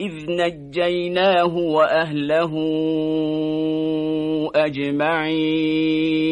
إذ نجيناه وأهله أجمعين.